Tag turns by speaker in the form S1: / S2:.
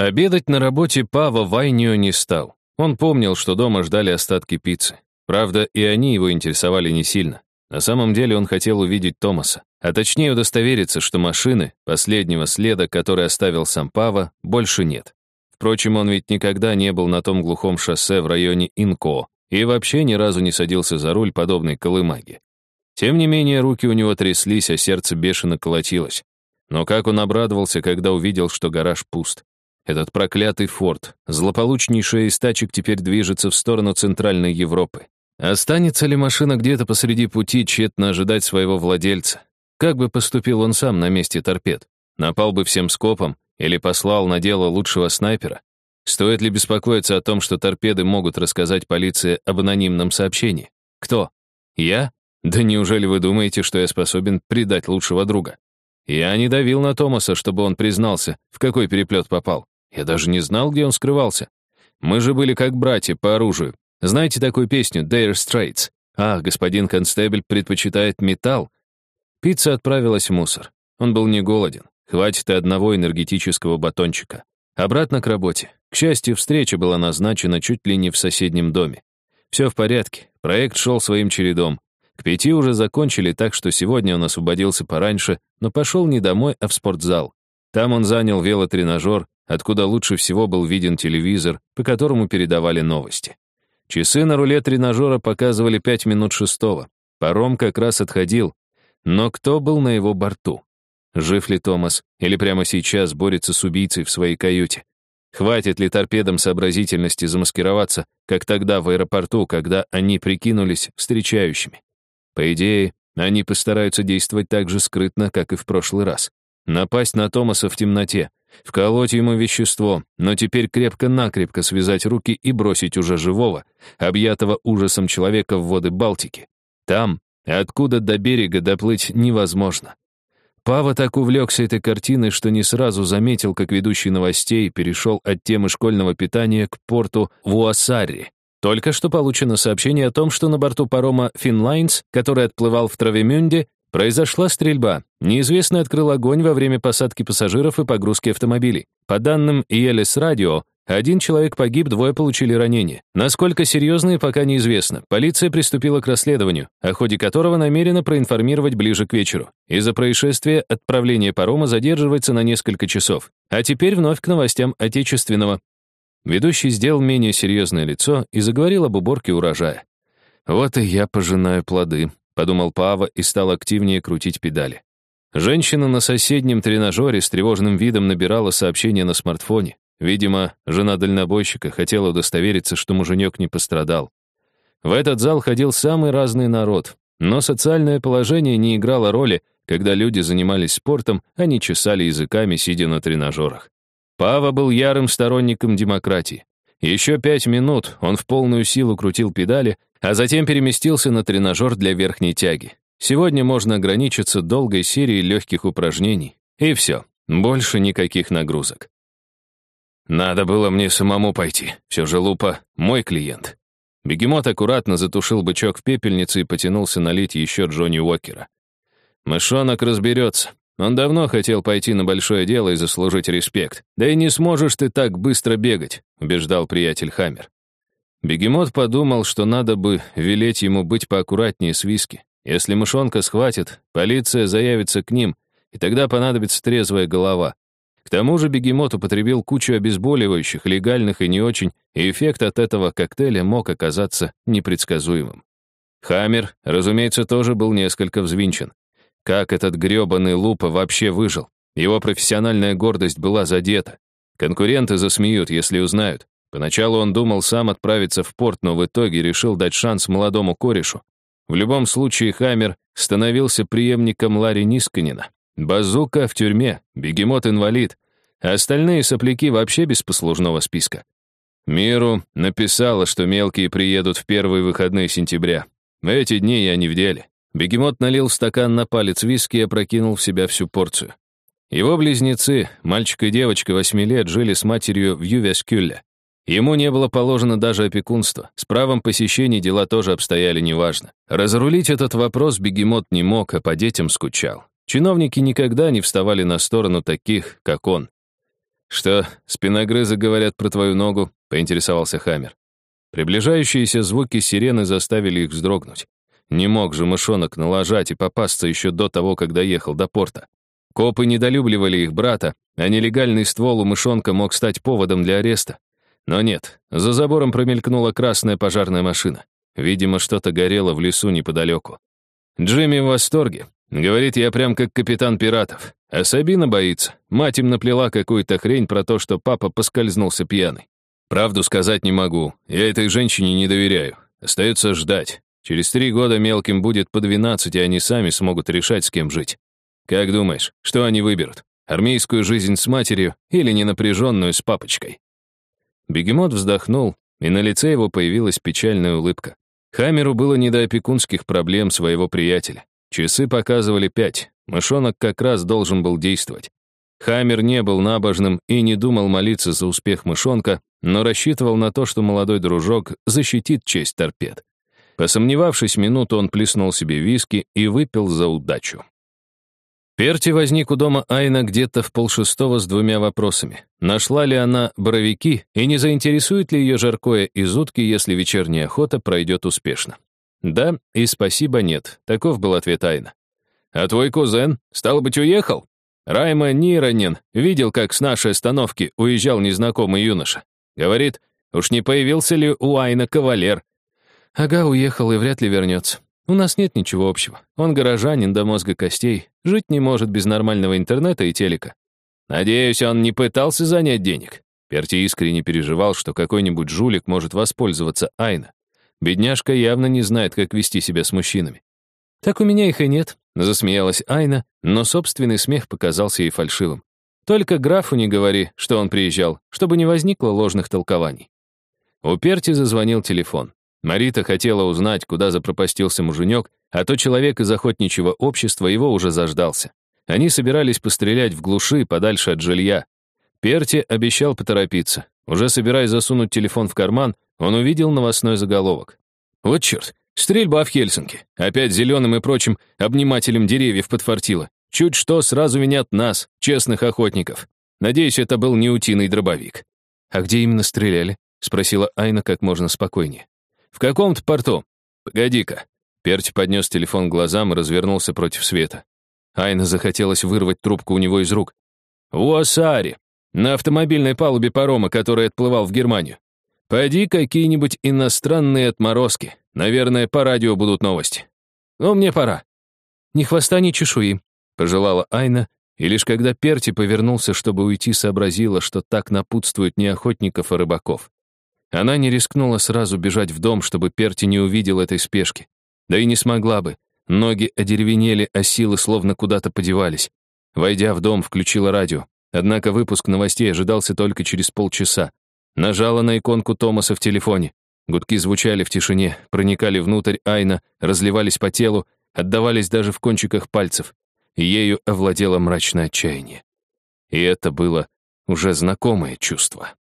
S1: Обедать на работе Пава Вайнио не стал. Он помнил, что дома ждали остатки пиццы. Правда, и они его интересовали не сильно. На самом деле он хотел увидеть Томаса, а точнее удостовериться, что машины, последнего следа, который оставил сам Пава, больше нет. Впрочем, он ведь никогда не был на том глухом шоссе в районе Инко и вообще ни разу не садился за руль подобной колымаги. Тем не менее, руки у него тряслись, а сердце бешено колотилось. Но как он обрадовался, когда увидел, что гараж пуст. Этот проклятый форт, злополучнейшая из тачек, теперь движется в сторону Центральной Европы. Останется ли машина где-то посреди пути, тщетно ожидать своего владельца? Как бы поступил он сам на месте торпед? Напал бы всем скопом или послал на дело лучшего снайпера? Стоит ли беспокоиться о том, что торпеды могут рассказать полиции об анонимном сообщении? Кто? Я? Да неужели вы думаете, что я способен предать лучшего друга? Я не давил на Томаса, чтобы он признался, в какой переплет попал. Я даже не знал, где он скрывался. Мы же были как братья по оружию, знаете такую песню «Dire Straits»? Ах, господин констебль предпочитает металл. Пицца отправилась в мусор. Он был не голоден. Хватит и одного энергетического батончика. Обратно к работе. К счастью, встреча была назначена чуть ли не в соседнем доме. Все в порядке. Проект шел своим чередом. К пяти уже закончили, так что сегодня он освободился пораньше, но пошел не домой, а в спортзал. Там он занял велотренажер, откуда лучше всего был виден телевизор, по которому передавали новости. Часы на руле тренажера показывали пять минут шестого. Паром как раз отходил. Но кто был на его борту? Жив ли Томас? Или прямо сейчас борется с убийцей в своей каюте? Хватит ли торпедам сообразительности замаскироваться, как тогда в аэропорту, когда они прикинулись встречающими? По идее, они постараются действовать так же скрытно, как и в прошлый раз. Напасть на Томаса в темноте, вколоть ему вещество, но теперь крепко-накрепко связать руки и бросить уже живого, объятого ужасом человека в воды Балтики. Там, откуда до берега доплыть невозможно. Пава так увлекся этой картиной, что не сразу заметил, как ведущий новостей перешел от темы школьного питания к порту Вуасари. Только что получено сообщение о том, что на борту парома «Финлайнс», который отплывал в Травемюнде, Произошла стрельба. Неизвестный открыл огонь во время посадки пассажиров и погрузки автомобилей. По данным ЕЛС Радио, один человек погиб, двое получили ранения. Насколько серьезные, пока неизвестно. Полиция приступила к расследованию, о ходе которого намерена проинформировать ближе к вечеру. Из-за происшествия отправление парома задерживается на несколько часов. А теперь вновь к новостям отечественного. Ведущий сделал менее серьезное лицо и заговорил об уборке урожая. «Вот и я пожинаю плоды подумал Пава и стал активнее крутить педали. Женщина на соседнем тренажере с тревожным видом набирала сообщение на смартфоне. Видимо, жена дальнобойщика хотела удостовериться, что муженек не пострадал. В этот зал ходил самый разный народ, но социальное положение не играло роли, когда люди занимались спортом, а не чесали языками, сидя на тренажерах. Пава был ярым сторонником демократии. Еще пять минут он в полную силу крутил педали, а затем переместился на тренажер для верхней тяги. Сегодня можно ограничиться долгой серией легких упражнений. И все, больше никаких нагрузок. Надо было мне самому пойти. Все же Лупа — мой клиент. Бегемот аккуратно затушил бычок в пепельнице и потянулся налить еще Джонни Уокера. Мышонок разберется. Он давно хотел пойти на большое дело и заслужить респект. Да и не сможешь ты так быстро бегать, убеждал приятель Хаммер. Бегемот подумал, что надо бы велеть ему быть поаккуратнее с виски. Если мышонка схватит, полиция заявится к ним, и тогда понадобится трезвая голова. К тому же бегемот употребил кучу обезболивающих, легальных и не очень, и эффект от этого коктейля мог оказаться непредсказуемым. Хаммер, разумеется, тоже был несколько взвинчен. Как этот грёбаный Лупа вообще выжил? Его профессиональная гордость была задета. Конкуренты засмеют, если узнают. Поначалу он думал сам отправиться в порт, но в итоге решил дать шанс молодому корешу. В любом случае Хаммер становился преемником Ларри Нисканина. Базука в тюрьме, бегемот-инвалид, а остальные сопляки вообще без послужного списка. Миру написала, что мелкие приедут в первые выходные сентября. Эти дни я не в деле. Бегемот налил стакан на палец виски и опрокинул в себя всю порцию. Его близнецы, мальчик и девочка восьми лет, жили с матерью в Ювескюлле. Ему не было положено даже опекунство. С правом посещений дела тоже обстояли неважно. Разрулить этот вопрос бегемот не мог, а по детям скучал. Чиновники никогда не вставали на сторону таких, как он. «Что, спиногрызы говорят про твою ногу?» — поинтересовался Хаммер. Приближающиеся звуки сирены заставили их вздрогнуть. Не мог же мышонок налажать и попасться еще до того, когда ехал до порта. Копы недолюбливали их брата, а нелегальный ствол у мышонка мог стать поводом для ареста. Но нет, за забором промелькнула красная пожарная машина. Видимо, что-то горело в лесу неподалеку. Джимми в восторге. Говорит, я прям как капитан пиратов. А Сабина боится. Мать им наплела какую-то хрень про то, что папа поскользнулся пьяный. Правду сказать не могу. Я этой женщине не доверяю. Остается ждать. Через три года мелким будет по 12, и они сами смогут решать, с кем жить. Как думаешь, что они выберут? Армейскую жизнь с матерью или ненапряженную с папочкой? Бегемот вздохнул, и на лице его появилась печальная улыбка. Хамеру было не до опекунских проблем своего приятеля. Часы показывали пять. Мышонок как раз должен был действовать. Хаммер не был набожным и не думал молиться за успех мышонка, но рассчитывал на то, что молодой дружок защитит честь торпед. Посомневавшись минуту, он плеснул себе виски и выпил за удачу. Перти возник у дома Айна где-то в полшестого с двумя вопросами. Нашла ли она боровики и не заинтересует ли ее жаркое из утки, если вечерняя охота пройдет успешно? Да, и спасибо нет. Таков был ответ Айна. А твой кузен, стало быть, уехал? Райма Ниранин видел, как с нашей остановки уезжал незнакомый юноша. Говорит, уж не появился ли у Айна кавалер? Ага, уехал и вряд ли вернется. У нас нет ничего общего. Он горожанин до мозга костей, жить не может без нормального интернета и телека. Надеюсь, он не пытался занять денег. Перти искренне переживал, что какой-нибудь жулик может воспользоваться Айна. Бедняжка явно не знает, как вести себя с мужчинами. «Так у меня их и нет», — засмеялась Айна, но собственный смех показался ей фальшивым. «Только графу не говори, что он приезжал, чтобы не возникло ложных толкований». У Перти зазвонил телефон. Марита хотела узнать, куда запропастился муженек, а то человек из охотничьего общества его уже заждался. Они собирались пострелять в глуши подальше от жилья. Перти обещал поторопиться. Уже собираясь засунуть телефон в карман, он увидел новостной заголовок. Вот черт, стрельба в Хельсинки. Опять зеленым и прочим обнимателям деревьев подфартило. Чуть что сразу винят нас, честных охотников. Надеюсь, это был не утиный дробовик. «А где именно стреляли?» — спросила Айна как можно спокойнее. «В каком-то порту. Погоди-ка». Перти поднес телефон к глазам и развернулся против света. Айна захотелось вырвать трубку у него из рук. «В Уассааре, на автомобильной палубе парома, который отплывал в Германию. Пойди какие-нибудь иностранные отморозки. Наверное, по радио будут новости. Но мне пора. Ни хвоста, ни чешуи, пожелала Айна, и лишь когда Перти повернулся, чтобы уйти, сообразила, что так напутствует не охотников, а рыбаков. Она не рискнула сразу бежать в дом, чтобы Перти не увидел этой спешки. Да и не смогла бы. Ноги одеревенели, а силы словно куда-то подевались. Войдя в дом, включила радио. Однако выпуск новостей ожидался только через полчаса. Нажала на иконку Томаса в телефоне. Гудки звучали в тишине, проникали внутрь Айна, разливались по телу, отдавались даже в кончиках пальцев. Ею овладело мрачное отчаяние. И это было уже знакомое чувство.